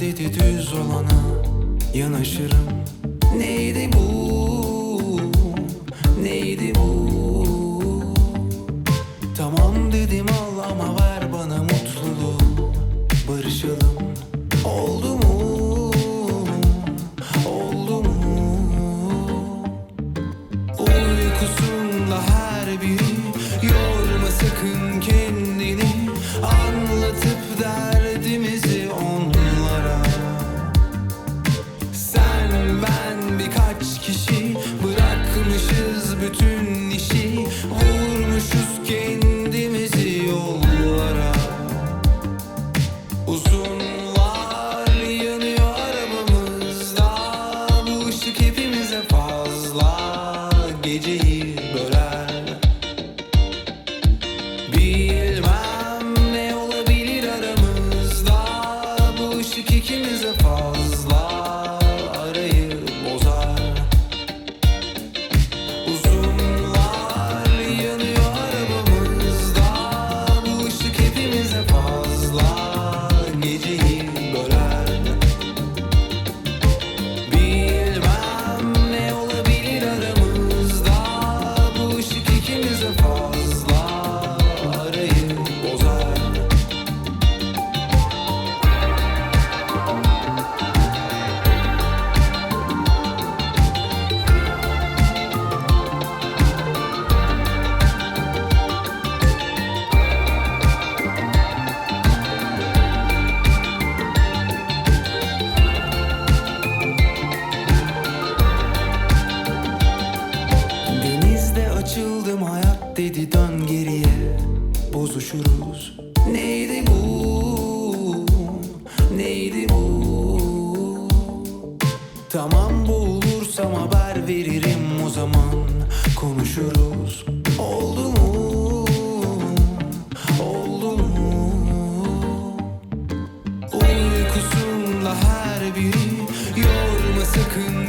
Dedi düz olana yanaşırım. Neydi bu, neydi bu? tu bozuşuruz Neydi bu, neydi bu? Tamam bulursam haber veririm o zaman. Konuşuruz. Oldu mu, oldu mu? Uykusunda her biri Yorma sakın.